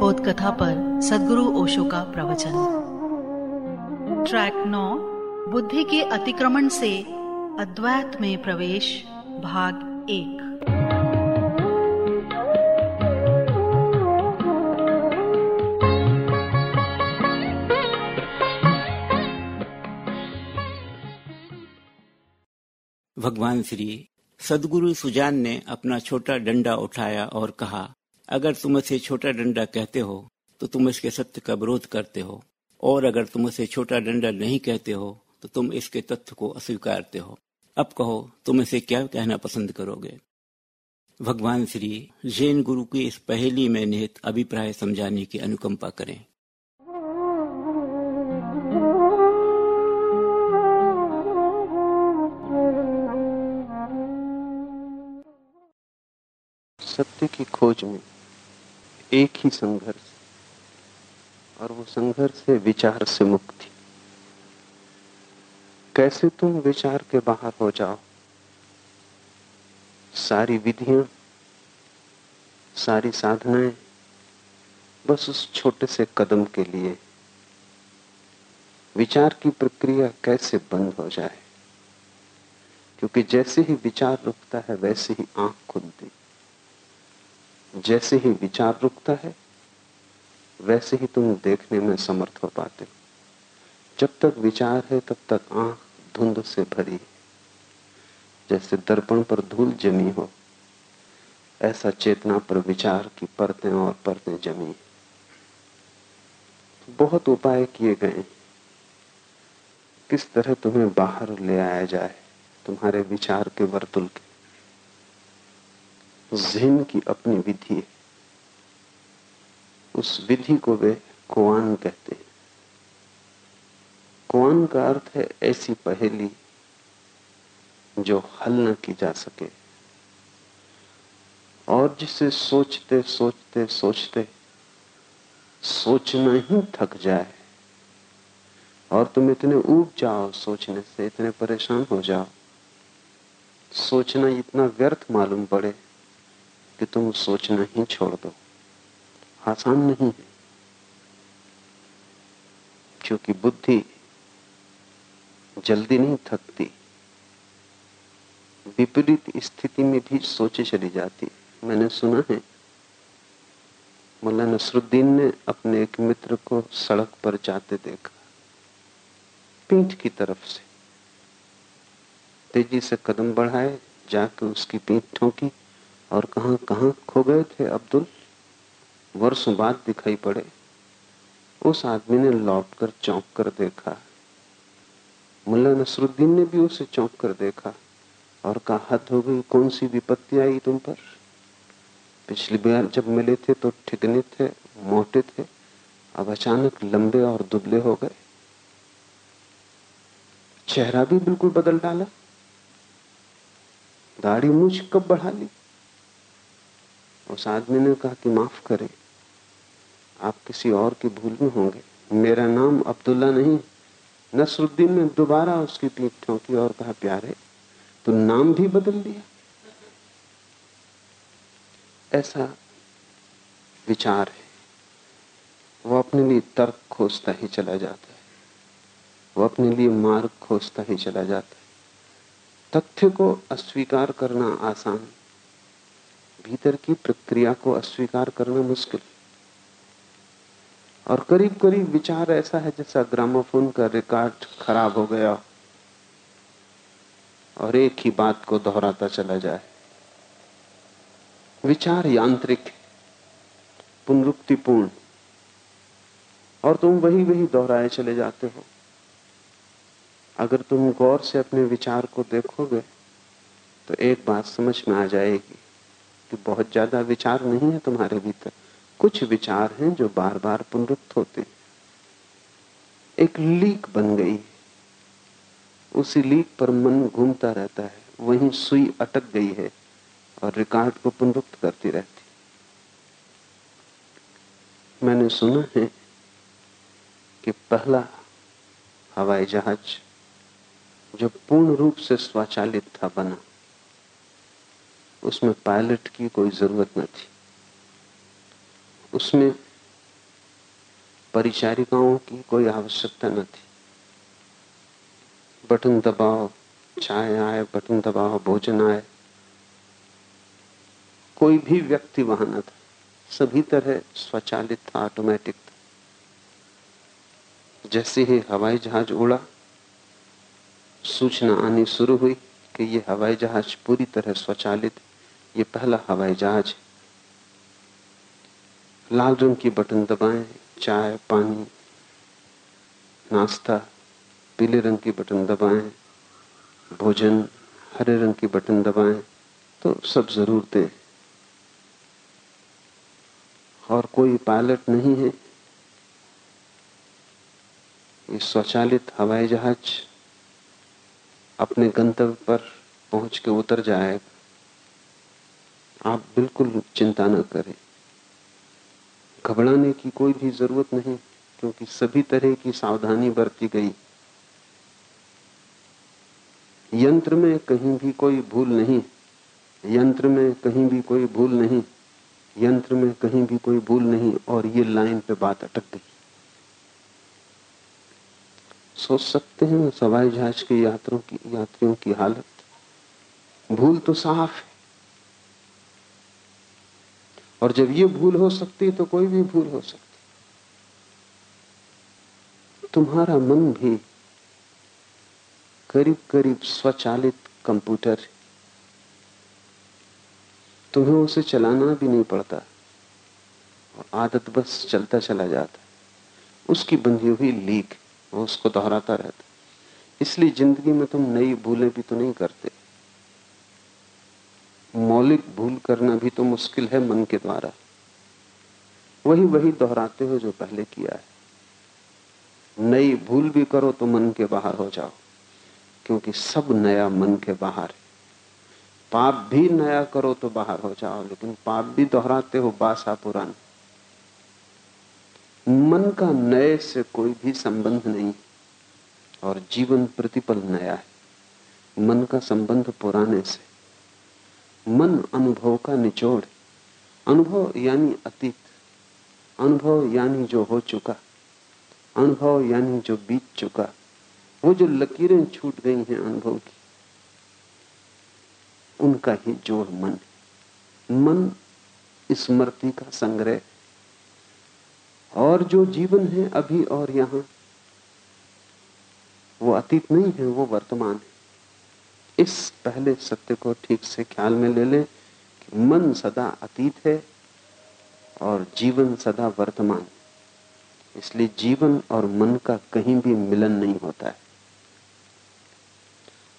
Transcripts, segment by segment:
बोध कथा पर सदगुरु ओशो का प्रवचन। ट्रैक नौ, बुद्धि के अतिक्रमण से अद्वैत में प्रवेश, भाग एक। भगवान श्री सदगुरु सुजान ने अपना छोटा डंडा उठाया और कहा अगर तुम इसे छोटा डंडा कहते हो तो तुम इसके सत्य का विरोध करते हो। और अगर तुम इसे छोटा डंडा नहीं कहते हो तो तुम इसके तथ्य को अस्वीकारते हो। अब कहो, तुम इसे क्या कहना पसंद करोगे? भगवान श्री जैन गुरु की इस पहेली में निहित अभिप्राय समझाने की अनुकंपा करें। सत्य की खोज में एक ही संघर्ष, और वो संघर्ष है विचार से मुक्ति। कैसे तुम विचार के बाहर हो जाओ? सारी विधियाँ, सारी साधनाएँ, बस उस छोटे से कदम के लिए। विचार की प्रक्रिया कैसे बंद हो जाए? क्योंकि जैसे ही विचार रुकता है, वैसे ही आँख खुलती। जैसे ही विचार रुकता है, वैसे ही तुम देखने में समर्थ हो पाते हो। जब तक विचार है, तब तक आँख धुंध से भरी है। जैसे दर्पण पर धूल जमी हो, ऐसा चेतना पर विचार की परतें और परतें जमी बहुत उपाय किए गए किस तरह तुम्हें बाहर ले आया जाए, तुम्हारे विचार के वर्तुल के? जिन की अपनी विधि है, उस विधि को वे कुआन कहते हैं। कुआन का अर्थ है ऐसी पहेली जो हल न की जा सके। और जिसे सोचते सोचते सोचते सोचना ही थक जाए। और तुम इतने ऊब जाओ सोचने से, इतने परेशान हो जाओ, सोचना इतना व्यर्थ मालूम पड़े। कि तुम सोचना ही छोड़ दो। आसान नहीं है। क्योंकि बुद्धि जल्दी नहीं थकती। विपरीत स्थिति में भी सोचे चली जाती। मैंने सुना है मुला नसरुद्दीन ने अपने एक मित्र को सड़क पर जाते देखा, पीठ की तरफ़ से। तेज़ी से कदम बढ़ाए, जाके उसकी पीठ ठोंकी। और कहा कहा खो गए थे अब्दुल? वर्षों बाद दिखाई पड़े। उस आदमी ने लौट कर चौंक कर देखा। मुल्ला नसरुद्दीन ने भी उसे चौंक कर देखा और कहा हद हो गई कौन सी विपत्ति आई तुम पर? पिछली बार जब मिले थे तो ठिकने थे, मोटे थे, अब अचानक लंबे और दुबले हो गए। चेहरा भी बिल्कुल बदल डाला। दाढ़ी मूछ कब बढ़ा ली? उस आदमी ने कहा कि माफ़ करें। आप किसी और की भूल में होंगे। मेरा नाम अब्दुल्ला नहीं, नसरुद्दीन ने दोबारा उसकी पीठ ठोंकी और कहा, प्यारे तो नाम भी बदल दिया। ऐसा विचार है। वो अपने लिए तर्क खोजता ही चला जाता है। वो अपने लिए मार्ग खोजता ही चला जाता है। तथ्य को अस्वीकार करना आसान भीतर की प्रक्रिया को अस्वीकार करना मुश्किल। और करीब करीब विचार ऐसा है जैसा ग्रामोफोन का रिकॉर्ड खराब हो गया और एक ही बात को दोहराता चला जाए। विचार यांत्रिक पुनरुक्तिपूर्ण। और तुम वही वही दोहराए चले जाते हो। अगर तुम गौर से अपने विचार को देखोगे तो एक बात समझ में आ जाएगी। कि बहुत ज़्यादा विचार नहीं है तुम्हारे भीतर। कुछ विचार हैं जो बार बार पुनरुक्त होते एक लीक बन गई उसी लीक पर मन घूमता रहता है। वहीं सुई अटक गई है और रिकॉर्ड को पुनरुक्त करती रहती मैंने सुना है कि पहला हवाई जहाज़ जो पूर्ण रूप से स्वचालित था बना। उसमें पायलट की कोई ज़रूरत न थी। उसमें परिचारिकाओं की कोई आवश्यकता न थी। बटन दबाओ, चाय आए, बटन दबाओ, भोजन आए। कोई भी व्यक्ति वहाँ न था। सभी तरह स्वचालित था ऑटोमेटिक था। जैसे ही हवाई जहाज़ उड़ा, सूचना आनी शुरू हुई कि ये हवाई जहाज़ पूरी तरह स्वचालित, ये पहला हवाई जहाज़ है। लाल रंग की बटन दबाएँ, चाय, पानी, नाश्ता, पीले रंग की बटन दबाएँ, भोजन, हरे रंग की बटन दबाएँ तो सब ज़रूर जरूरतें और कोई पायलट नहीं है। ये स्वचालित हवाई जहाज़ अपने गंतव्य पर पहुँच के उतर जाएगा आप बिल्कुल चिंता न करें। घबराने की कोई भी ज़रूरत नहीं, क्योंकि सभी तरह की सावधानी बरती गई। यंत्र में कहीं भी कोई भूल नहीं, यंत्र में कहीं भी कोई भूल नहीं, यंत्र में कहीं भी कोई भूल नहीं, और ये लाइन पे बात अटक गई। सोच सकते हैं सवाई जहाज़ के यात्रियों की यात्रियों की हालत। भूल तो साफ़ है। और जब ये भूल हो सकती है तो कोई भी भूल हो सकती तुम्हारा मन भी करीब करीब स्वचालित कंप्यूटर तुम्हें उसे चलाना भी नहीं पड़ता। और आदत बस चलता चला जाता उसकी बंधी हुई लीक। वो उसको दोहराता रहता इसलिए ज़िंदगी में तुम नई भूलें भी तो नहीं करते। मौलिक भूल करना भी तो मुश्किल है मन के द्वारा। वही वही दोहराते हो जो पहले किया है। नई भूल भी करो तो मन के बाहर हो जाओ, क्योंकि सब नया मन के बाहर है। पाप भी नया करो तो बाहर हो जाओ, लेकिन पाप भी दोहराते हो बासा पुरान मन का नए से कोई भी संबंध नहीं और जीवन प्रतिपल नया है। मन का संबंध पुराने से। मन अनुभव का निचोड़ अनुभव यानी अतीत। अनुभव यानी जो हो चुका। अनुभव यानी जो बीत चुका। वो जो लकीरें छूट गई हैं अनुभव की। उनका ही जोड़ मन मन स्मृति का संग्रह और जो जीवन है अभी और यहाँ, वो अतीत नहीं है, वो वर्तमान है। इस पहले सत्य को ठीक से ख्याल में ले ले कि मन सदा अतीत है और जीवन सदा वर्तमान इसलिए जीवन और मन का कहीं भी मिलन नहीं होता है।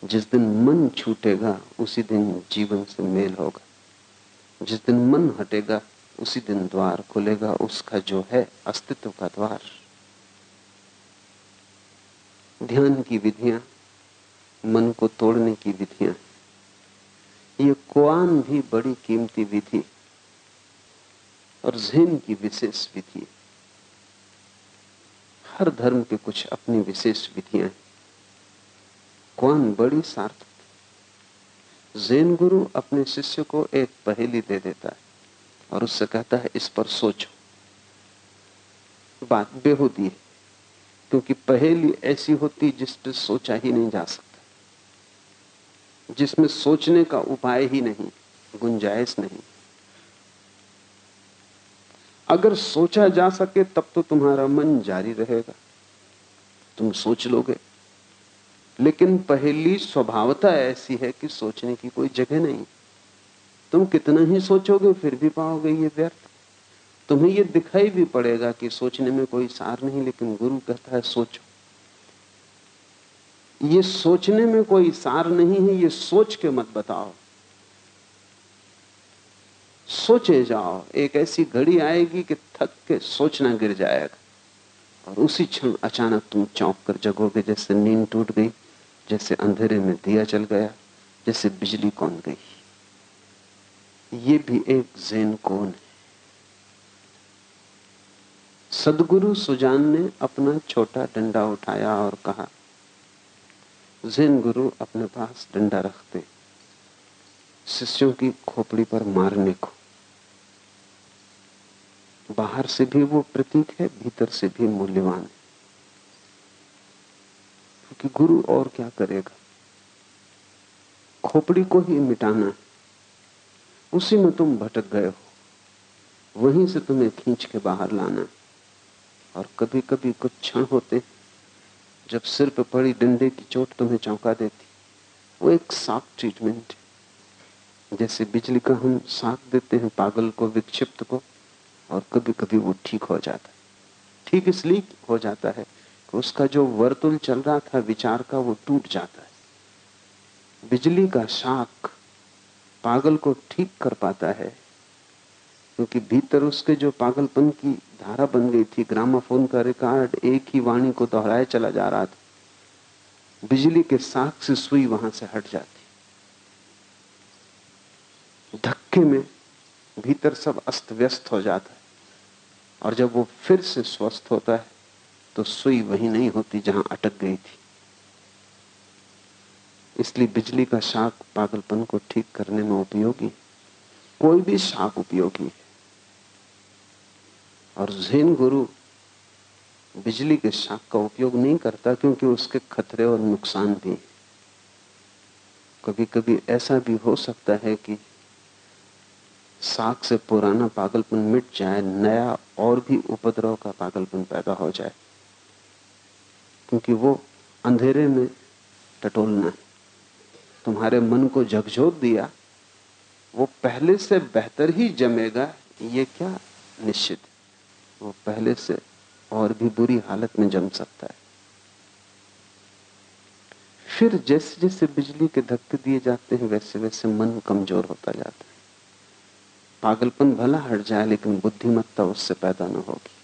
जिस दिन मन छूटेगा, उसी दिन जीवन से मेल होगा। जिस दिन मन हटेगा उसी दिन द्वार खुलेगा, उसका जो है अस्तित्व का द्वार। ध्यान की विधियाँ, मन को तोड़ने की विधियाँ। ये कुआन भी बड़ी कीमती विधि और जैन की विशेष विधि हर धर्म के कुछ अपनी विशेष विधियाँ हैं। कौन बड़ी सार्थक जैन गुरु अपने शिष्य को एक पहेली दे देता है। और उससे कहता है, इस पर सोचो। बात बेहूदी है, क्योंकि पहेली ऐसी होती जिस पर सोचा ही नहीं जा सकता। जिसमें सोचने का उपाय ही नहीं, गुंजाइश नहीं। अगर सोचा जा सके, तब तो तुम्हारा मन जारी रहेगा। तुम सोच लोगे। लेकिन पहली स्वभावता ऐसी है कि सोचने की कोई जगह नहीं। तुम कितना ही सोचोगे, फिर भी पाओगे ये व्यर्थ। तुम्हें ये दिखाई भी पड़ेगा कि सोचने में कोई सार नहीं, लेकिन गुरु कहता है, सोचो। ये सोचने में कोई सार नहीं है, ये सोच के मत बताओ। सोचे जाओ, एक ऐसी घड़ी आएगी कि थक के सोचना गिर जाएगा। और उसी क्षण अचानक तुम चौंक कर जगोगे, जैसे नींद टूट गई, जैसे अंधेरे में दिया चल गया, जैसे बिजली कौन गई। ये भी एक जैन कौन है? सदगुरु सुजान ने अपना छोटा डंडा उठाया और कहा, जैन गुरु अपने पास डंडा रखते, शिष्यों की खोपड़ी पर मारने को बाहर से भी वो प्रतीक है, भीतर से भी मूल्यवान है। क्योंकि गुरु और क्या करेगा? खोपड़ी को ही मिटाना है। उसी में तुम भटक गए हो। वहीं से तुम्हें खींच के बाहर लाना। और कभी कभी कुछ क्षण होते जब सिर पे पड़ी डंडे की चोट तुम्हें चौंका देती। वो एक साफ़ ट्रीटमेंट है। जैसे बिजली का हम साथ देते हैं पागल को, विक्षिप्त को, और कभी कभी वो ठीक हो जाता है। ठीक इसलिए हो जाता है कि उसका जो वर्तुल चल रहा था, विचार का वो टूट जाता है। बिजली का शाख पागल को ठीक कर पाता है, क्योंकि भीतर उसके जो पागलपन की धारा बन गई थी, ग्रामाफोन का रिकॉर्ड एक ही वाणी को दोहराए चला जा रहा था, बिजली के साख से सुई वहाँ से हट जाती। धक्के में भीतर सब अस्त व्यस्त हो जाता है, और जब वो फिर से स्वस्थ होता है तो सुई वही नहीं होती जहाँ अटक गई थी। इसलिए बिजली का शाक पागलपन को ठीक करने में उपयोगी, कोई भी शाख उपयोगी है। और जैन गुरु बिजली के शाख का उपयोग नहीं करता, क्योंकि उसके खतरे और नुकसान भी कभी कभी ऐसा भी हो सकता है कि साख से पुराना पागलपन मिट जाए, नया और भी उपद्रव का पागलपन पैदा हो जाए, क्योंकि वो अंधेरे में टटोलना है। तुम्हारे मन को झकझोर दिया, वो पहले से बेहतर ही जमेगा, ये क्या निश्चित? वो पहले से और भी बुरी हालत में जम सकता है। फिर जैसे जैसे बिजली के धक्के दिए जाते हैं वैसे वैसे मन कमज़ोर होता जाता है। पागलपन भला हट जाए, लेकिन बुद्धिमत्ता उससे पैदा न होगी।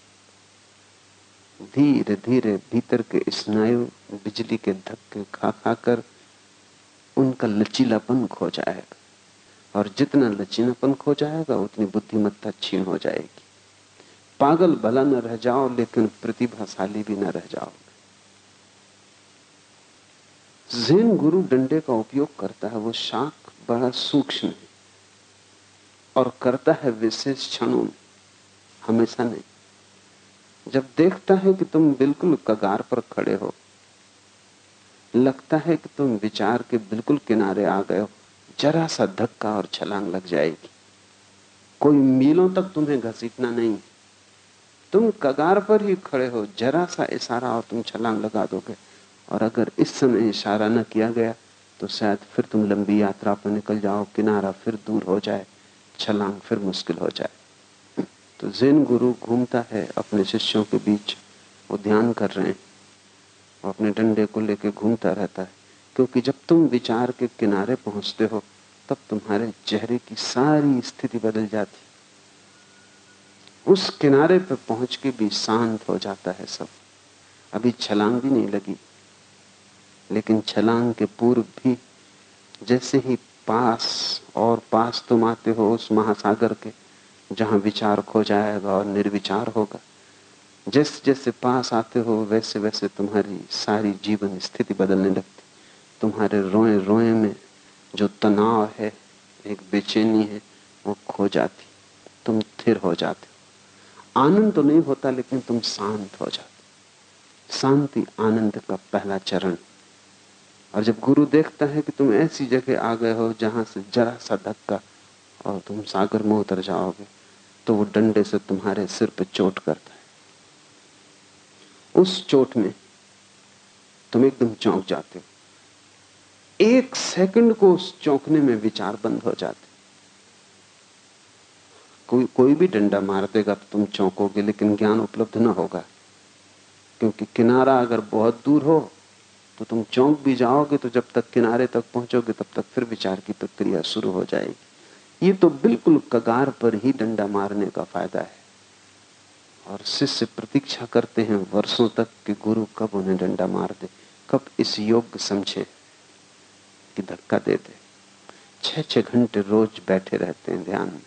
धीरे धीरे भीतर के स्नायु बिजली के धक्के खा खाकर उनका लचीलापन खो जाएगा। और जितना लचीलापन खो जाएगा, उतनी बुद्धिमत्ता छीन हो जाएगी। पागल भला न रह जाओ, लेकिन प्रतिभाशाली भी न रह जाओ। जैन गुरु डंडे का उपयोग करता है, वो शाख बड़ा सूक्ष्म है और करता है विशेष क्षणों में, हमेशा नहीं। जब देखता है कि तुम बिल्कुल कगार पर खड़े हो लगता है कि तुम विचार के बिल्कुल किनारे आ गए हो। जरा सा धक्का और छलांग लग जाएगी। कोई मीलों तक तुम्हें घसीटना नहीं। तुम कगार पर ही खड़े हो। जरा सा इशारा और तुम छलांग लगा दोगे। और अगर इस समय इशारा न किया गया तो शायद फिर तुम लंबी यात्रा पर निकल जाओ। किनारा फिर दूर हो जाए। छलांग फिर मुश्किल हो जाए। तो जैन गुरु घूमता है, अपने शिष्यों के बीच वो ध्यान कर रहे हैं। अपने डंडे को लेकर घूमता रहता है। क्योंकि जब तुम विचार के किनारे पहुँचते हो, तब तुम्हारे चेहरे की सारी स्थिति बदल जाती उस किनारे पर पहुँच के भी शांत हो जाता है सब। अभी छलांग भी नहीं लगी। लेकिन छलांग के पूर्व भी जैसे ही पास और पास तुम आते हो उस महासागर के, जहाँ विचार खो जाएगा और निर्विचार होगा जैसे जैसे पास आते हो, वैसे वैसे तुम्हारी सारी जीवन स्थिति बदलने लगती। तुम्हारे रोए रोए में जो तनाव है, एक बेचैनी है, वो खो जाती। तुम थिर हो जाते हो। आनंद तो नहीं होता, लेकिन तुम शांत हो जाते शांति आनंद का पहला चरण। और जब गुरु देखता है कि तुम ऐसी जगह आ गए हो, जहाँ से जरा सा धक्का और तुम सागर में उतर जाओगे तो वो डंडे से तुम्हारे सिर पर चोट करता उस चोट में तुम एकदम चौंक जाते हो। एक सेकंड को उस चौंकने में विचार बंद हो जाते। कोई कोई भी डंडा मार देगा तो तुम चौंकोगे, लेकिन ज्ञान उपलब्ध ना होगा। क्योंकि किनारा अगर बहुत दूर हो तो तुम चौंक भी जाओगे तो जब तक किनारे तक पहुंचोगे, तब तक फिर विचार की प्रक्रिया शुरू हो जाएगी। ये तो बिल्कुल कगार पर ही डंडा मारने का फ़ायदा है। और शिष्य प्रतीक्षा करते हैं वर्षों तक कि गुरु कब उन्हें डंडा मार दे, कब इस योग्य समझे कि धक्का दे दे। छह छह घंटे रोज बैठे रहते हैं ध्यान में।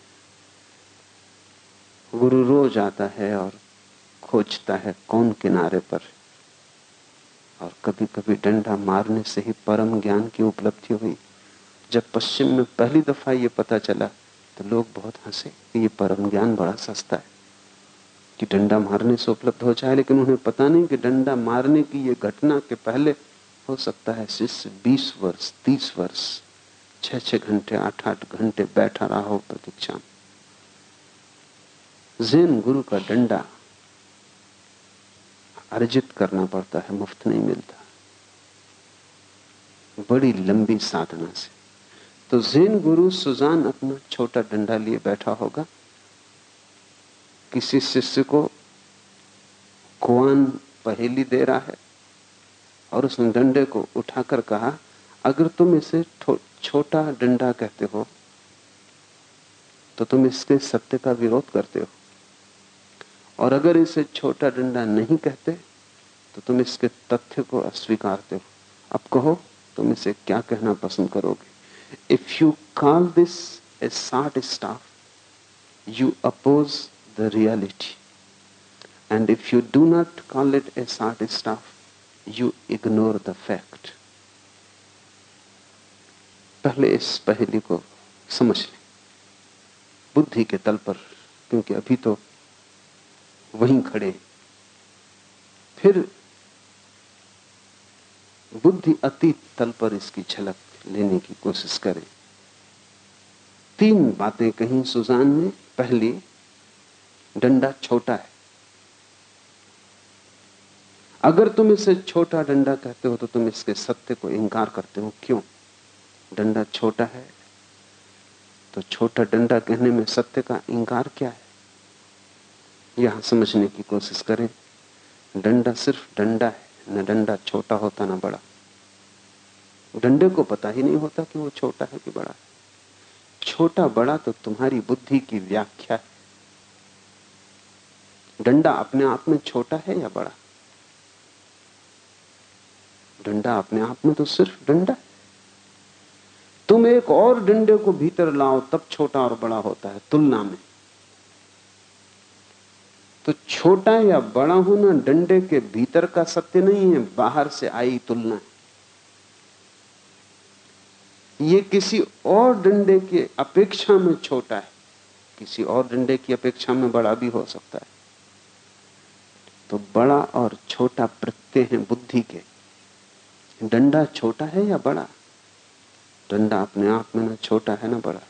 गुरु रोज आता है और खोजता है कौन किनारे पर। और कभी कभी डंडा मारने से ही परम ज्ञान की उपलब्धि हुई। जब पश्चिम में पहली दफ़ा ये पता चला तो लोग बहुत हंसे कि ये परम ज्ञान बड़ा सस्ता है। कि डंडा मारने से उपलब्ध हो जाए, लेकिन उन्हें पता नहीं कि डंडा मारने की ये घटना के पहले हो सकता है शिष्य बीस वर्ष, तीस वर्ष छह छह घंटे आठ आठ घंटे बैठा रहा हो प्रतीक्षा में। जैन गुरु का डंडा अर्जित करना पड़ता है, मुफ़्त नहीं मिलता। बड़ी लंबी साधना से। तो जैन गुरु सुजान अपना छोटा डंडा लिए बैठा होगा। किसी शिष्य को कुआन पहेली दे रहा है और उसने डंडे को उठाकर कहा, अगर तुम इसे छोटा डंडा कहते हो तो तुम इसके सत्य का विरोध करते हो। और अगर इसे छोटा डंडा नहीं कहते तो तुम इसके तथ्य को अस्वीकारते हो। अब कहो, तुम इसे क्या कहना पसंद करोगे? If you call this a short staff you oppose the reality and if you do not call it a short staff you ignore the fact पहले इस पहली को समझ लें। बुद्धि के तल पर, क्योंकि अभी तो वहीं खड़े फिर बुद्धि अतीत तल पर इसकी झलक लेने की कोशिश करें। तीन बातें कहीं सुजान ने पहली डंडा छोटा है। अगर तुम इसे छोटा डंडा कहते हो तो तुम इसके सत्य को इंकार करते हो। क्यों? डंडा छोटा है तो छोटा डंडा कहने में सत्य का इंकार क्या है? यहाँ समझने की कोशिश करें। डंडा सिर्फ़ डंडा है, न डंडा छोटा होता ना बड़ा। डंडे को पता ही नहीं होता कि वो छोटा है कि बड़ा है। छोटा बड़ा तो तुम्हारी बुद्धि की व्याख्या है। डंडा अपने आप में छोटा है या बड़ा? डंडा अपने आप में तो सिर्फ़ डंडा है। तुम एक और डंडे को भीतर लाओ, तब छोटा और बड़ा होता है, तुलना में। तो छोटा या बड़ा होना डंडे के भीतर का सत्य नहीं है, बाहर से आई तुलना ये किसी और डंडे की अपेक्षा में छोटा है, किसी और डंडे की अपेक्षा में बड़ा भी हो सकता है। तो बड़ा और छोटा प्रत्यय है बुद्धि के। डंडा छोटा है या बड़ा? डंडा अपने आप में ना छोटा है ना बड़ा?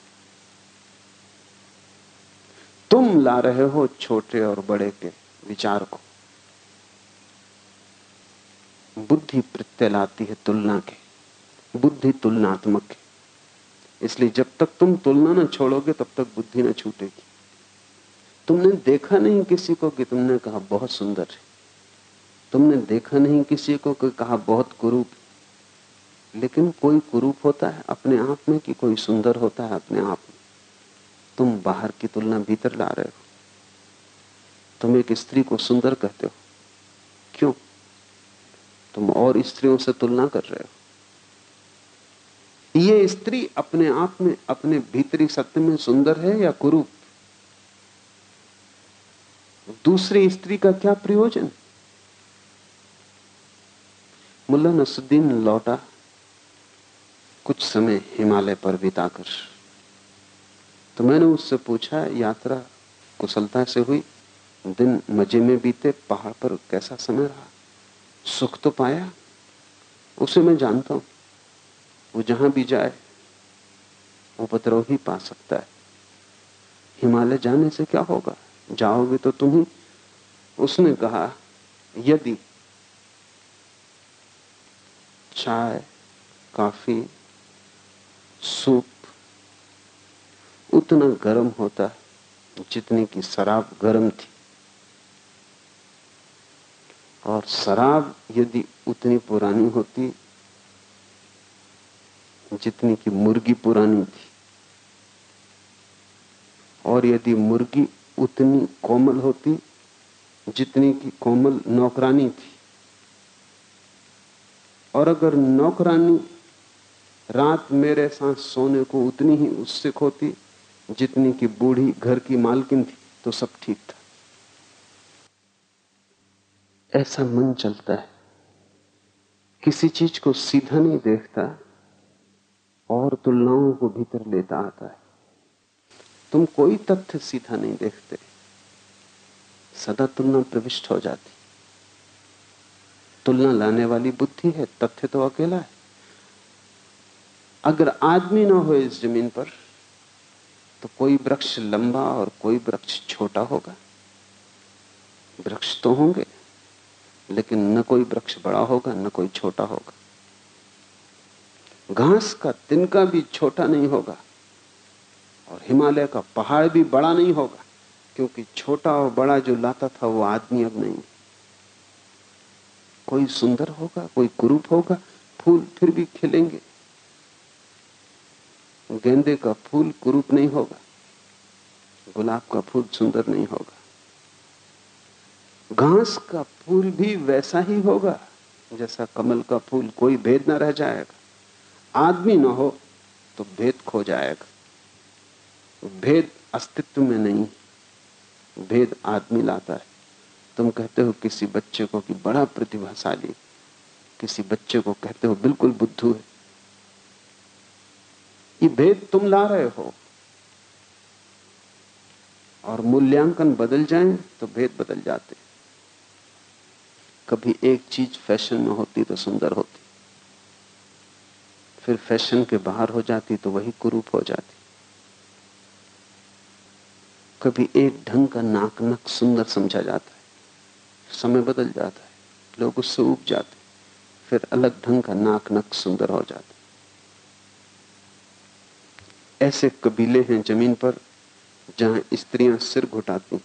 तुम ला रहे हो छोटे और बड़े के विचार को। बुद्धि प्रत्यय लाती है तुलना के। बुद्धि तुलनात्मक है। इसलिए जब तक तुम तुलना ना छोड़ोगे, तब तक बुद्धि ना छूटेगी। तुमने देखा नहीं किसी को कि तुमने कहा बहुत सुंदर है? तुमने देखा नहीं किसी को कि कहा बहुत कुरूप लेकिन कोई कुरूप होता है अपने आप में कि कोई सुंदर होता है अपने आप में? तुम बाहर की तुलना भीतर ला रहे हो। तुम एक स्त्री को सुंदर कहते हो। क्यों? तुम और स्त्रियों से तुलना कर रहे हो। ये स्त्री अपने आप में अपने भीतरी सत्य में सुंदर है या कुरूप? दूसरी स्त्री का क्या प्रयोजन? मुल्ला नसुद्दीन लौटा। कुछ समय हिमालय पर बिताकर। तो मैंने उससे पूछा, यात्रा कुशलता से हुई? दिन मज़े में बीते, पहाड़ पर कैसा समय रहा? सुख तो पाया? उसे मैं जानता हूँ। वो जहाँ भी जाए उपद्रव ही पा सकता है। हिमालय जाने से क्या होगा? जाओगे तो तुम उसने कहा, यदि चाय, काफ़ी, सूप उतना गर्म होता जितनी की शराब गर्म थी। और शराब यदि उतनी पुरानी होती जितनी की मुर्गी पुरानी थी। और यदि मुर्गी उतनी कोमल होती जितनी की कोमल नौकरानी थी। और अगर नौकरानी रात मेरे साथ सोने को उतनी ही उत्सुक होती जितनी की बूढ़ी घर की मालकिन थी तो सब ठीक था। ऐसा मन चलता है। किसी चीज़ को सीधा नहीं देखता और तुलनाओं को भीतर लेता आता है। तुम कोई तथ्य सीधा नहीं देखते। सदा तुलना प्रविष्ट हो जाती। तुलना लाने वाली बुद्धि है, तथ्य तो अकेला है। अगर आदमी ना हो इस ज़मीन पर तो कोई वृक्ष लंबा और कोई वृक्ष छोटा होगा। वृक्ष तो होंगे, लेकिन न कोई वृक्ष बड़ा होगा, न कोई छोटा होगा। घास का तिनका भी छोटा नहीं होगा। और हिमालय का पहाड़ भी बड़ा नहीं होगा, क्योंकि छोटा और बड़ा जो लाता था वो आदमी अब नहीं। कोई सुंदर होगा, कोई कुरूप होगा, फूल फिर भी खिलेंगे। गेंदे का फूल कुरूप नहीं होगा, गुलाब का फूल सुंदर नहीं होगा। घास का फूल भी वैसा ही होगा, जैसा कमल का फूल कोई भेद ना रह जाएगा। आदमी ना हो तो भेद खो जाएगा। भेद अस्तित्व में नहीं, भेद आदमी लाता है। तुम कहते हो किसी बच्चे को कि बड़ा प्रतिभाशाली, किसी बच्चे को कहते हो बिल्कुल बुद्धू है। ये भेद तुम ला रहे हो। और मूल्यांकन बदल जाए तो भेद बदल जाते। कभी एक चीज़ फ़ैशन में होती तो सुंदर होती। फिर फ़ैशन के बाहर हो जाती तो वही कुरूप हो जाती। कभी एक ढंग का नाक नक सुंदर समझा जाता है। समय बदल जाता है। लोग उससे उब जाते फिर अलग ढंग का नाक नक सुंदर हो जाता ऐसे कबीले हैं ज़मीन पर, जहाँ स्त्रियाँ सिर घुटाती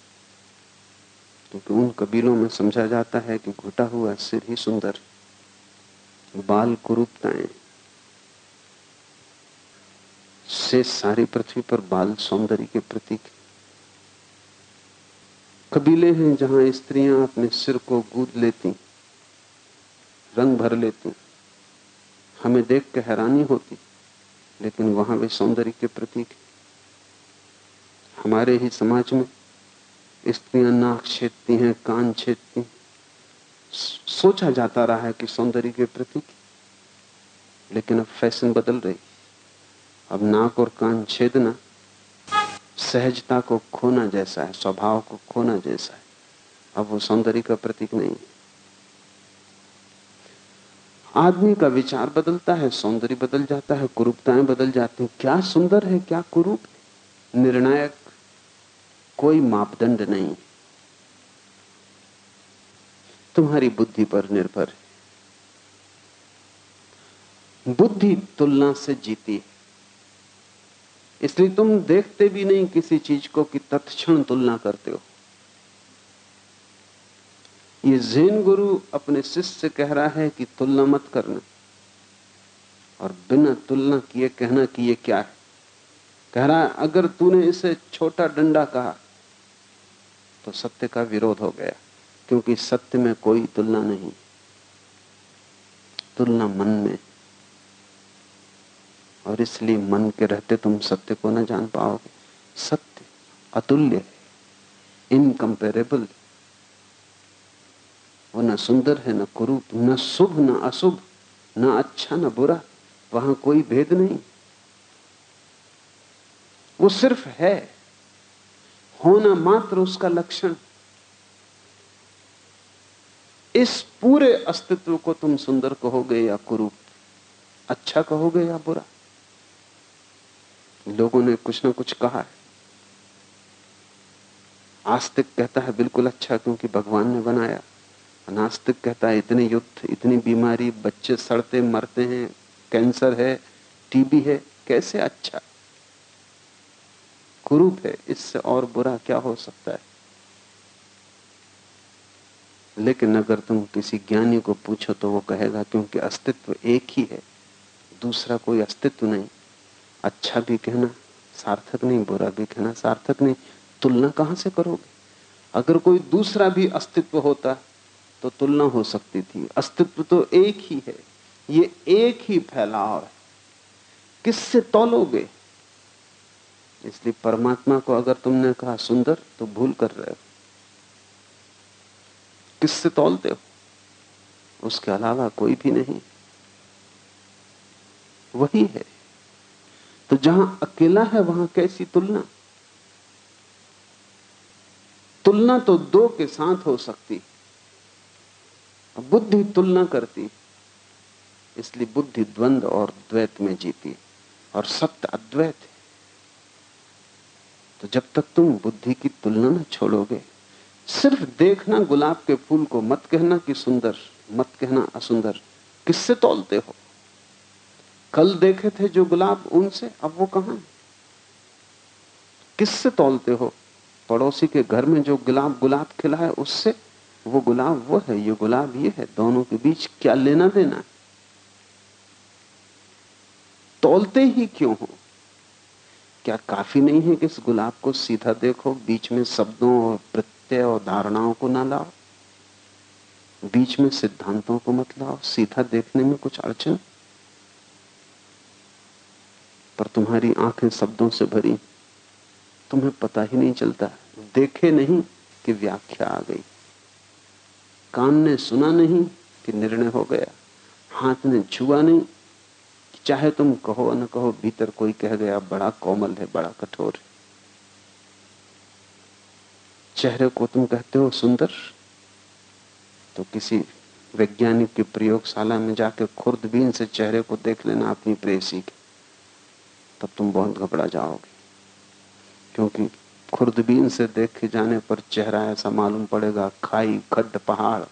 क्योंकि उन कबीलों में समझा जाता है कि घुटा हुआ सिर ही सुंदर बाल कुरूपताएँ से सारी पृथ्वी पर बाल सौंदर्य के प्रतीक कबीले हैं जहाँ स्त्रियाँ अपने सिर को गूद लेती, रंग भर लेती। हमें देख के हैरानी होती, लेकिन वहाँ वे सौंदर्य के प्रतीक हमारे ही समाज में स्त्रियाँ नाक छेदती हैं, कान छेदती सोचा जाता रहा है कि सौंदर्य के प्रतीक लेकिन अब फ़ैशन बदल रही। अब नाक और कान छेदना सहजता को खोना जैसा है, स्वभाव को खोना जैसा है। अब वो सौंदर्य का प्रतीक नहीं है। आदमी का विचार बदलता है, सौंदर्य बदल जाता है, कुरूपताएँ बदल जाती हैं। क्या सुंदर है, क्या कुरूप निर्णायक कोई मापदंड नहीं तुम्हारी बुद्धि पर निर्भर है। बुद्धि तुलना से जीती है। इसलिए तुम देखते भी नहीं किसी चीज़ को कि तत्क्षण तुलना करते हो। ये जैन गुरु अपने शिष्य से कह रहा है कि तुलना मत करना और बिना तुलना किए कहना कि ये क्या है। कह रहा है अगर तूने इसे छोटा डंडा कहा तो सत्य का विरोध हो गया, क्योंकि सत्य में कोई तुलना नहीं। तुलना मन में और इसलिए मन के रहते तुम सत्य को न जान पाओगे। सत्य, अतुल्य है इनकंपेरेबल है वो न सुंदर है, न कुरूप, न शुभ, न अशुभ, न अच्छा न बुरा, वहाँ कोई भेद नहीं। वो सिर्फ़ है, होना मात्र उसका लक्षण। इस पूरे अस्तित्व को तुम सुंदर कहोगे या कुरूप अच्छा कहोगे या बुरा? लोगों ने कुछ ना कुछ कहा है। आस्तिक कहता है, बिल्कुल अच्छा क्योंकि भगवान ने बनाया। नास्तिक कहता है, इतने युद्ध, इतनी बीमारी, बच्चे सड़ते, मरते हैं, कैंसर है, टीबी है, कैसे अच्छा? कुरूप है, इससे और बुरा क्या हो सकता है? लेकिन अगर तुम किसी ज्ञानी को पूछो तो वो कहेगा, क्योंकि अस्तित्व एक ही है, दूसरा कोई अस्तित्व नहीं। अच्छा भी कहना, सार्थक नहीं, बुरा भी कहना, सार्थक नहीं, तुलना कहाँ से करोगे? अगर कोई दूसरा भी अस्तित्व होता तो तुलना हो सकती थी। अस्तित्व तो एक ही है। ये एक ही फैलाव है। किससे तोलोगे? इसलिए परमात्मा को अगर तुमने कहा सुंदर तो भूल कर रहे हो। किससे तोलते हो? उसके अलावा कोई भी नहीं। वही है। तो जहाँ अकेला है, वहाँ कैसी तुलना? तुलना तो दो के साथ हो सकती। बुद्धि तुलना करती, इसलिए बुद्धि द्वंद्व और द्वैत में जीती, और सत्य अद्वैत है। तो जब तक तुम बुद्धि की तुलना न छोड़ोगे, सिर्फ़ देखना गुलाब के फूल को मत कहना कि सुंदर, मत कहना असुंदर, किससे तोलते हो? कल देखे थे जो गुलाब, उनसे, अब वो कहाँ किससे तोलते हो? पड़ोसी के घर में जो गुलाब गुलाब खिला है उससे? वो गुलाब वो है, ये गुलाब ये है, दोनों के बीच क्या लेना देना है? तोलते ही क्यों हो? क्या काफ़ी नहीं है कि इस गुलाब को सीधा देखो, बीच में शब्दों और प्रत्यय और धारणाओं को ना लाओ? बीच में सिद्धांतों को मत लाओ, सीधा देखने में कुछ अड़चन? पर तुम्हारी आँखें शब्दों से भरी। तुम्हें पता ही नहीं चलता। देखे नहीं कि व्याख्या आ गई। कान ने सुना नहीं कि निर्णय हो गया। हाथ ने छुआ नहीं चाहे तुम कहो न कहो, भीतर कोई कह गया, बड़ा कोमल है, बड़ा कठोर है। चेहरे को तुम कहते हो सुंदर? तो किसी वैज्ञानिक की प्रयोगशाला में जाकर खुर्दबीन से चेहरे को देख लेना अपनी प्रेसी के तब तुम बहुत घबरा जाओगे। क्योंकि खुर्दबीन से देखे जाने पर चेहरा ऐसा मालूम पड़ेगा खाई खड्ड पहाड़।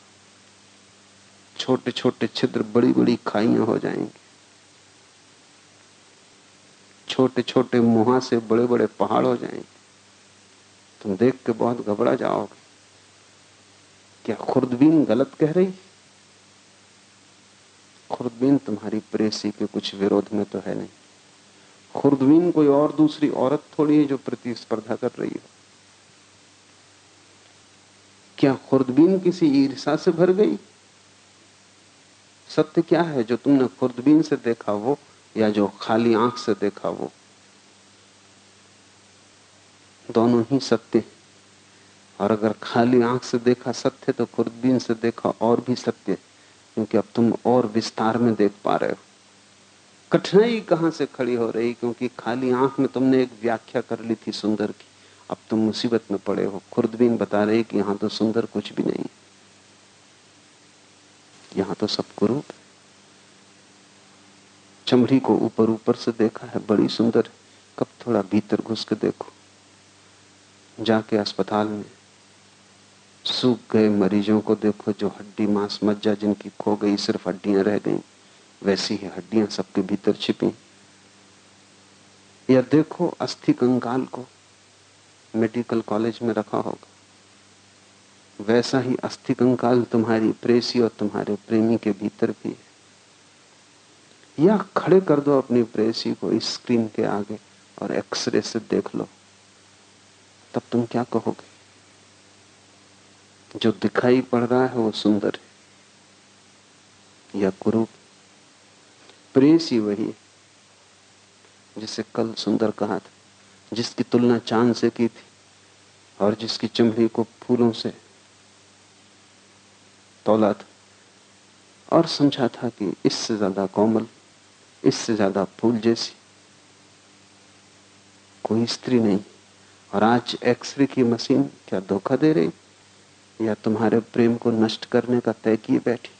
छोटे छोटे छिद्र बड़ी बड़ी खाइयाँ हो जाएँगी। छोटे छोटे मुहा से बड़े बड़े पहाड़ हो जाएँगे। तुम देख के बहुत घबरा जाओगे। क्या खुर्दबीन गलत कह रही? खुर्दबीन तुम्हारी प्रेसी के कुछ विरोध में तो है नहीं। खुर्दबीन कोई और दूसरी औरत थोड़ी है जो प्रतिस्पर्धा कर रही हो? क्या खुर्दबीन किसी ईर्षा से भर गई? सत्य क्या है जो तुमने खुर्दबीन से देखा वो, या जो खाली आँख से देखा वो? दोनों ही सत्य और अगर खाली आँख से देखा सत्य तो खुर्दबीन से देखा और भी सत्य, क्योंकि अब तुम और विस्तार में देख पा रहे हो। कठिनाई कहाँ से खड़ी हो रही? क्योंकि खाली आँख में तुमने एक व्याख्या कर ली थी सुंदर की। अब तुम मुसीबत में पड़े हो। खुर्दबीन बता रही कि यहाँ तो सुंदर कुछ भी नहीं। यहाँ तो सब कुरूप चमड़ी को ऊपर ऊपर से देखा है। बड़ी सुंदर कब थोड़ा भीतर घुस के देखो। जाके अस्पताल में। सूख गए मरीजों को देखो जो हड्डी मांस मज्जा जिनकी खो गई, सिर्फ़ हड्डियाँ रह गई। वैसी ही हड्डियाँ सबके भीतर छिपी। या देखो अस्थि कंकाल को मेडिकल कॉलेज में रखा होगा। वैसा ही अस्थि कंकाल तुम्हारी प्रेसी और तुम्हारे प्रेमी के भीतर भी है। या खड़े कर दो अपनी प्रेसी को स्क्रीन के आगे और एक्सरे से देख लो। तब तुम क्या कहोगे? जो दिखाई पड़ रहा है वो सुंदर है। या कुरूप प्रेसी वही जिसे कल सुंदर कहा था, जिसकी तुलना चाँद से की थी और जिसकी चमड़ी को फूलों से तोला था और समझा था कि इससे ज़्यादा कोमल, इससे ज़्यादा फूल जैसी कोई स्त्री नहीं। और आज एक्सरे की मशीन क्या धोखा दे रही? या तुम्हारे प्रेम को नष्ट करने का तय किए बैठी?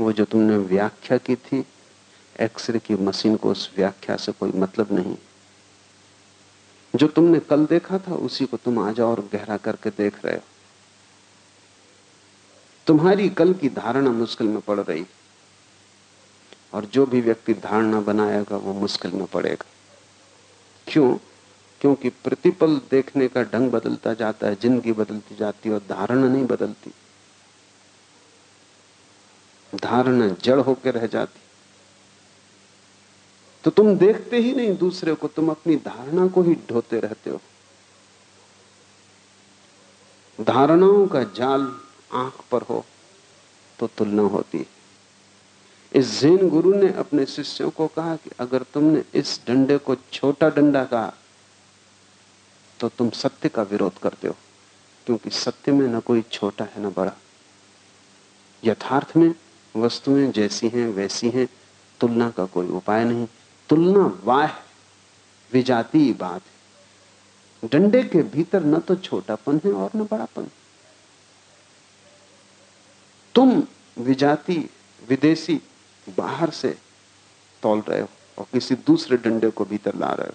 वो जो तुमने व्याख्या की थी एक्सरे की मशीन को उस व्याख्या से कोई मतलब नहीं। जो तुमने कल देखा था, उसी को तुम आज और गहरा करके देख रहे हो। तुम्हारी कल की धारणा मुश्किल में पड़ रही। और जो भी व्यक्ति धारणा बनाएगा, वो मुश्किल में पड़ेगा। क्यों? क्योंकि प्रतिपल देखने का ढंग बदलता जाता है, ज़िंदगी बदलती जाती है और धारणा नहीं बदलती। धारणा जड़ होकर रह जाती। तो तुम देखते ही नहीं दूसरे को, तुम अपनी धारणा को ही ढोते रहते हो। धारणाओं का जाल आँख पर हो तो तुलना होती है। इस जैन गुरु ने अपने शिष्यों को कहा कि अगर तुमने इस डंडे को छोटा डंडा कहा तो तुम सत्य का विरोध करते हो, क्योंकि सत्य में न कोई छोटा है न बड़ा। यथार्थ में वस्तुएँ जैसी हैं, वैसी हैं, तुलना का कोई उपाय नहीं। तुलना वाह, विजाती बात है। डंडे के भीतर न तो छोटापन है और न बड़ापन। तुम विजाति, विदेशी बाहर से तोल रहे हो और किसी दूसरे डंडे को भीतर ला रहे हो।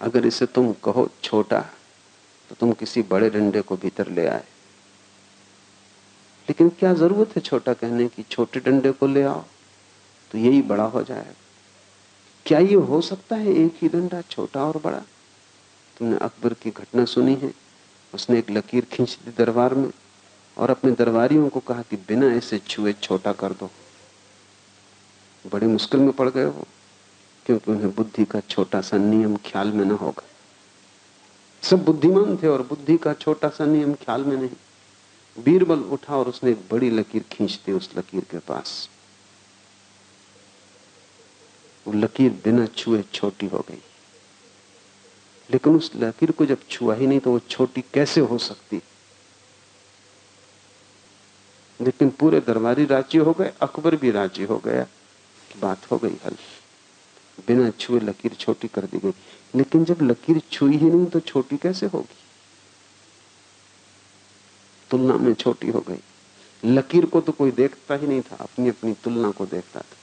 अगर इसे तुम कहो छोटा तो तुम किसी बड़े डंडे को भीतर ले आए। लेकिन क्या ज़रूरत है छोटा कहने की? छोटे डंडे को ले आओ तो यही बड़ा हो जाएगा। क्या ये हो सकता है एक ही डंडा, छोटा और बड़ा? तुमने अकबर की घटना सुनी है। उसने एक लकीर खींच दी दरबार में और अपने दरबारियों को कहा कि बिना ऐसे छुए छोटा कर दो। बड़े मुश्किल में पड़ गए वो, क्योंकि उन्हें बुद्धि का छोटा सा नियम ख्याल में ना होगा। सब बुद्धिमान थे और बुद्धि का छोटा सा नियम ख्याल में नहीं। बीरबल उठा और उसने एक बड़ी लकीर खींच दी उस लकीर के पास। वो लकीर बिना छुए छोटी हो गई। लेकिन उस लकीर को जब छुआ ही नहीं तो वो छोटी कैसे हो सकती? लेकिन पूरे दरबारी राज़ी हो गए, अकबर भी राज़ी हो गया। बात हो गई हल। बिना छुए लकीर छोटी कर दी गई। लेकिन जब लकीर छुई ही नहीं तो छोटी कैसे होगी? तुलना में छोटी हो गई। लकीर को तो कोई देखता ही नहीं था अपनी अपनी तुलना को देखता था।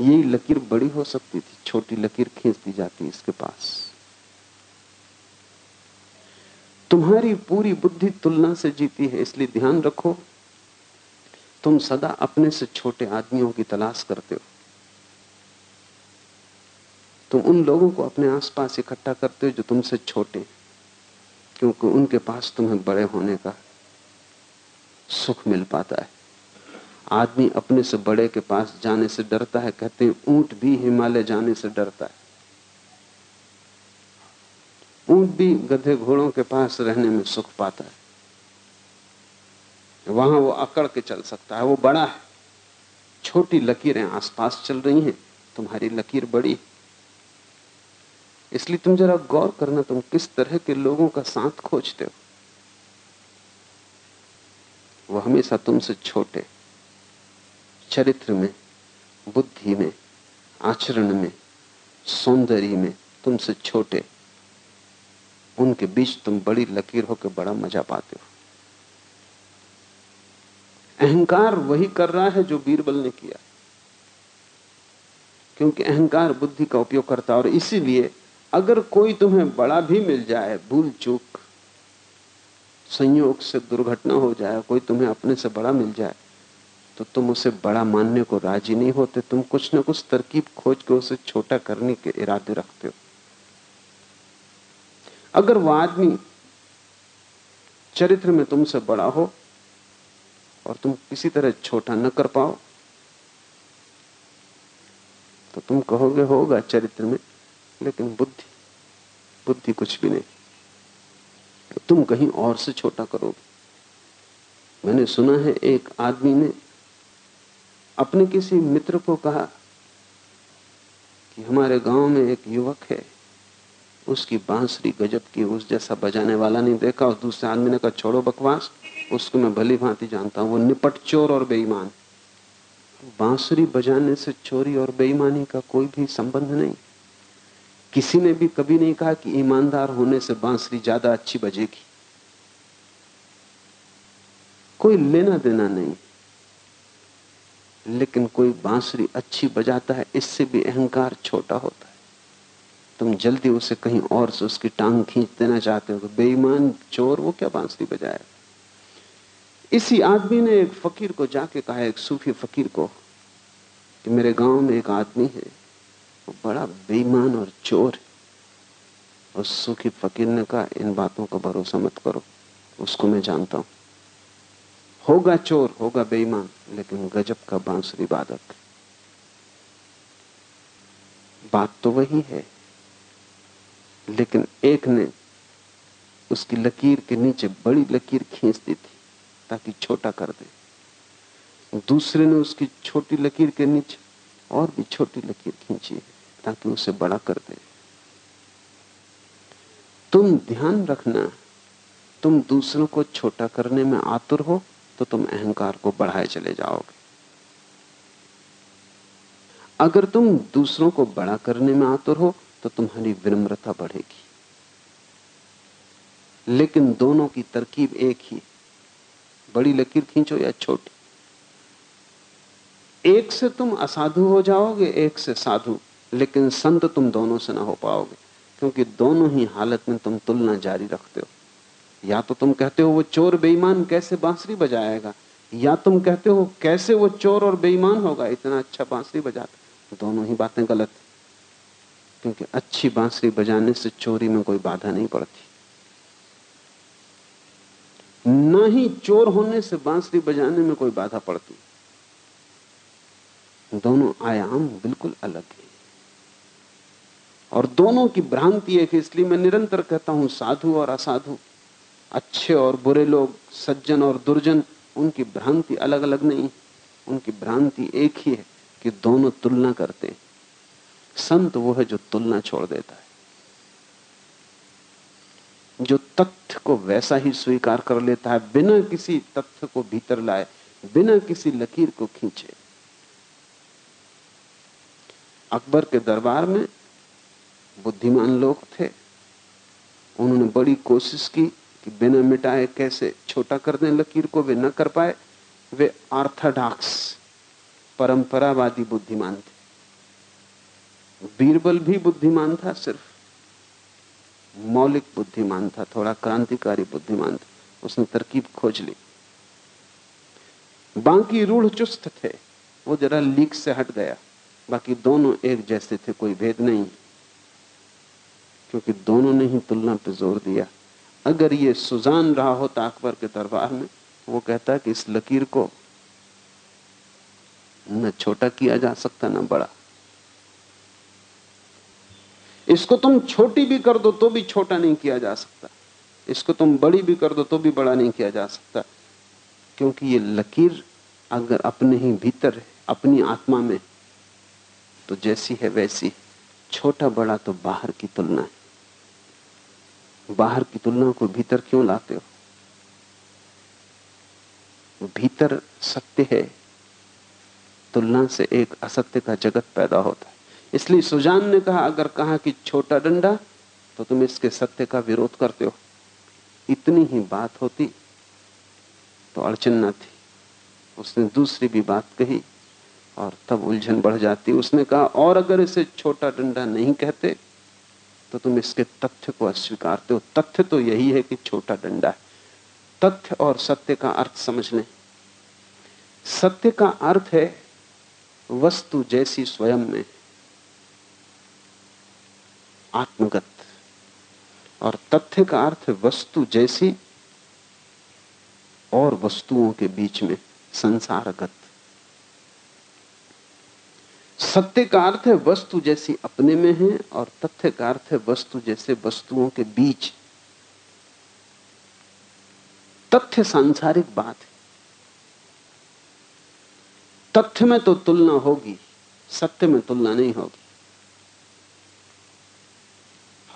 यही लकीर बड़ी हो सकती थी, छोटी लकीर खींच दी जाती इसके पास। तुम्हारी पूरी बुद्धि तुलना से जीती है, इसलिए ध्यान रखो, तुम सदा अपने से छोटे आदमियों की तलाश करते हो। तुम उन लोगों को अपने आसपास इकट्ठा करते हो जो तुमसे छोटे क्योंकि उनके पास तुम्हें बड़े होने का सुख मिल पाता है। आदमी अपने से बड़े के पास जाने से डरता है, कहते हैं, ऊँट भी हिमालय जाने से डरता है। ऊँट भी गधे घोड़ों के पास रहने में सुख पाता है। वहाँ वो अकड़ के चल सकता है, वो बड़ा है। छोटी लकीरें आसपास चल रही हैं, तुम्हारी लकीर बड़ी इसलिए तुम जरा गौर करना, तुम किस तरह के लोगों का साथ खोजते हो? वो हमेशा तुमसे छोटे, चरित्र में, बुद्धि में, आचरण में, सौंदर्य में तुमसे छोटे। उनके बीच तुम बड़ी लकीर होकर बड़ा मज़ा पाते हो। अहंकार वही कर रहा है जो बीरबल ने किया। क्योंकि अहंकार बुद्धि का उपयोग करता है और इसीलिए अगर कोई तुम्हें बड़ा भी मिल जाए, भूल चूक संयोग से दुर्घटना हो जाए, कोई तुम्हें अपने से बड़ा मिल जाए तो तुम उसे बड़ा मानने को राज़ी नहीं होते। तुम कुछ ना कुछ तरकीब खोज के उसे छोटा करने के इरादे रखते हो। अगर वह आदमी चरित्र में तुमसे बड़ा हो और तुम किसी तरह छोटा न कर पाओ तो तुम कहोगे, होगा चरित्र में, लेकिन बुद्धि बुद्धि कुछ भी नहीं। तो तुम कहीं और से छोटा करोगे। मैंने सुना है एक आदमी ने अपने किसी मित्र को कहा कि हमारे गाँव में एक युवक है। उसकी बांसुरी गजब की, उस जैसा बजाने वाला नहीं देखा। और दूसरे आदमी ने कहा, छोड़ो बकवास, उसको मैं भली भांति जानता हूँ। वो निपट चोर और बेईमान। बांसुरी बजाने से चोरी और बेईमानी का कोई भी संबंध नहीं। किसी ने भी कभी नहीं कहा कि ईमानदार होने से बांसुरी ज़्यादा अच्छी बजेगी। कोई लेना देना नहीं। लेकिन कोई बांसुरी अच्छी बजाता है, इससे भी अहंकार छोटा होता है। तुम जल्दी उसे कहीं और से उसकी टांग खींच देना चाहते हो बेईमान चोर, वो क्या बांसुरी बजाएगा इसी आदमी ने एक फकीर को जाके कहा, एक सूफी फकीर को, कि मेरे गाँव में एक आदमी है वो बड़ा बेईमान और चोर है। सूफी फकीर ने कहा, इन बातों का भरोसा मत करो, उसको मैं जानता हूँ। होगा चोर, होगा बेईमान, लेकिन गजब का बांसुरी बाधक बात तो वही है, लेकिन एक ने उसकी लकीर के नीचे बड़ी लकीर खींच दी थी, ताकि छोटा कर दे। दूसरे ने उसकी छोटी लकीर के नीचे और भी छोटी लकीर खींची ताकि उसे बड़ा कर दे। तुम ध्यान रखना, तुम दूसरों को छोटा करने में आतुर हो तो तुम अहंकार को बढ़ाए चले जाओगे। अगर तुम दूसरों को बड़ा करने में आतुर हो तो तुम्हारी विनम्रता बढ़ेगी। लेकिन दोनों की तरकीब एक ही, बड़ी लकीर खींचो या छोटी। एक से तुम असाधु हो जाओगे, एक से साधु। लेकिन संत तुम दोनों से ना हो पाओगे, क्योंकि दोनों ही हालत में तुम तुलना जारी रखते हो। या तो तुम कहते हो वो चोर बेईमान कैसे बांसुरी बजाएगा, या तुम कहते हो कैसे वो चोर और बेईमान होगा, इतना अच्छा बांसुरी बजाता दोनों ही बातें गलत क्योंकि अच्छी बांसुरी बजाने से चोरी में कोई बाधा नहीं पड़ती। न ही चोर होने से बांसुरी बजाने में कोई बाधा पड़ती। दोनों आयाम बिल्कुल अलग है। और दोनों की भ्रांति एक इसलिए मैं निरंतर कहता हूँ, साधु और असाधु। अच्छे और बुरे लोग, सज्जन और दुर्जन, उनकी भ्रांति अलग अलग नहीं, उनकी भ्रांति एक ही है कि दोनों तुलना करते संत वो है जो तुलना छोड़ देता है। जो तथ्य को वैसा ही स्वीकार कर लेता है, बिना किसी तथ्य को भीतर लाए, बिना किसी लकीर को खींचे। अकबर के दरबार में बुद्धिमान लोग थे। उन्होंने बड़ी कोशिश की कि बिना मिटाए कैसे छोटा कर दें लकीर को वे न कर पाए। वे ऑर्थोडॉक्स, परंपरावादी बुद्धिमान थे। बीरबल भी बुद्धिमान था सिर्फ़। मौलिक बुद्धिमान था, थोड़ा क्रांतिकारी बुद्धिमान था। उसने तरकीब खोज ली। बाकी रूढ़ चुस्त थे। वो जरा लीक से हट गया। बाकी दोनों एक जैसे थे, कोई भेद नहीं। क्योंकि दोनों ने ही तुलना पे ज़ोर दिया। अगर ये सुजान रहा होता अकबर के दरबार में वो कहता कि इस लकीर को न छोटा किया जा सकता, न बड़ा। इसको तुम छोटी भी कर दो तो भी छोटा नहीं किया जा सकता। इसको तुम बड़ी भी कर दो तो भी बड़ा नहीं किया जा सकता। क्योंकि ये लकीर अगर अपने ही भीतर है, अपनी आत्मा में तो जैसी है वैसी। छोटा बड़ा तो बाहर की तुलना है। बाहर की तुलना को भीतर क्यों लाते हो? भीतर सत्य है, तुलना से एक असत्य का जगत पैदा होता है। इसलिए सुजान ने कहा, अगर कहा कि छोटा डंडा तो तुम इसके सत्य का विरोध करते हो। इतनी ही बात होती तो अड़चन न थी। उसने दूसरी भी बात कही, और तब उलझन बढ़ जाती। उसने कहा, और अगर इसे छोटा डंडा नहीं कहते तो तुम इसके तथ्य को अस्वीकारते हो। तथ्य तो यही है कि छोटा डंडा है। तथ्य और सत्य का अर्थ समझ लें सत्य का अर्थ है वस्तु जैसी स्वयं में आत्मगत। और तथ्य का अर्थ वस्तु जैसी और वस्तुओं के बीच में संसारगत। सत्य का अर्थ है वस्तु जैसी अपने में है और तथ्य का अर्थ है वस्तु जैसे वस्तुओं के बीच। तथ्य सांसारिक बात है। तथ्य में तो तुलना होगी, सत्य में तुलना नहीं होगी।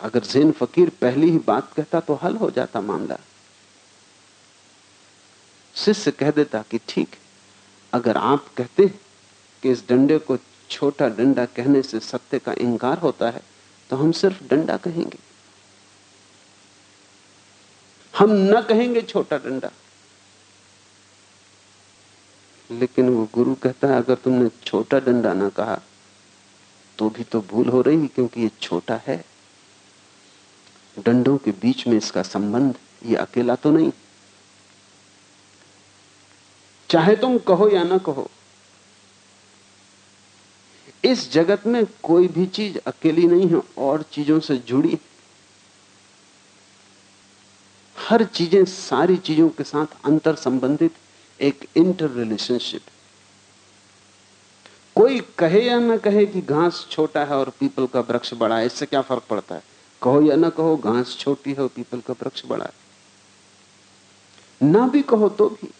अगर जैन फकीर पहली ही बात कहता तो हल हो जाता मामला। शिष्य कह देता कि ठीक, अगर आप कहते कि इस डंडे को छोटा डंडा कहने से सत्य का इंकार होता है तो हम सिर्फ़ डंडा कहेंगे। हम न कहेंगे छोटा डंडा। लेकिन वो गुरु कहता है, अगर तुमने छोटा डंडा ना कहा तो भी तो भूल हो रही, क्योंकि ये छोटा है। डंडों के बीच में इसका संबंध, ये अकेला तो नहीं। चाहे तुम कहो या ना कहो इस जगत में कोई भी चीज़ अकेली नहीं है, और चीज़ों से जुड़ी हर चीज़ें सारी चीज़ों के साथ अंतर संबंधित, एक इंटर रिलेशनशिप कोई कहे या ना कहे कि घास छोटा है और पीपल का वृक्ष बड़ा है, इससे क्या फ़र्क पड़ता है? कहो या ना कहो, घास छोटी है और पीपल का वृक्ष बड़ा है। ना भी कहो तो भी।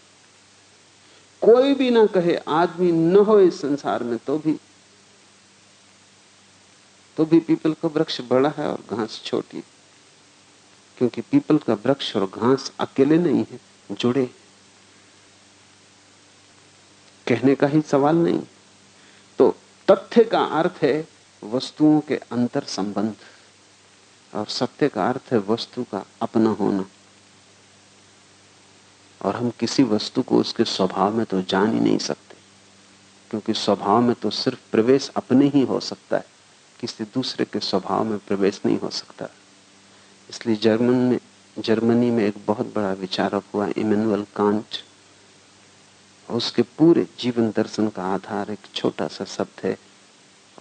कोई भी ना कहे, आदमी न हो इस संसार में तो भी। तो भी पीपल का वृक्ष बड़ा है और घास छोटी क्योंकि पीपल का वृक्ष और घास अकेले नहीं है, जुड़े कहने का ही सवाल नहीं। तो तथ्य का अर्थ है वस्तुओं के अंतर संबंध। और सत्य का अर्थ है वस्तु का अपना होना। और हम किसी वस्तु को उसके स्वभाव में तो जान ही नहीं सकते, क्योंकि स्वभाव में तो सिर्फ़ प्रवेश अपने ही हो सकता है। किसी दूसरे के स्वभाव में प्रवेश नहीं हो सकता। इसलिए जर्मन में, जर्मनी में एक बहुत बड़ा विचारक हुआ, इमेनुअल कांट। उसके पूरे जीवन दर्शन का आधार एक छोटा सा शब्द है,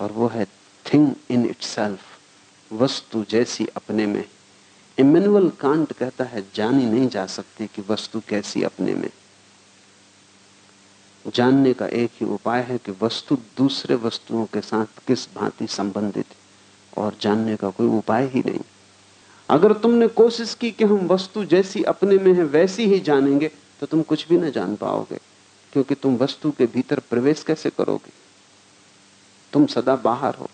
और वो है थिंग इन इट वस्तु जैसी अपने में। इमेनुअल कांट कहता है, जानी नहीं जा सकती कि वस्तु कैसी अपने में। जानने का एक ही उपाय है कि वस्तु दूसरे वस्तुओं के साथ किस भांति संबंधित है, और जानने का कोई उपाय ही नहीं। अगर तुमने कोशिश की कि हम वस्तु जैसी अपने में है, वैसी ही जानेंगे तो तुम कुछ भी ना जान पाओगे, क्योंकि तुम वस्तु के भीतर प्रवेश कैसे करोगे? तुम सदा बाहर हो।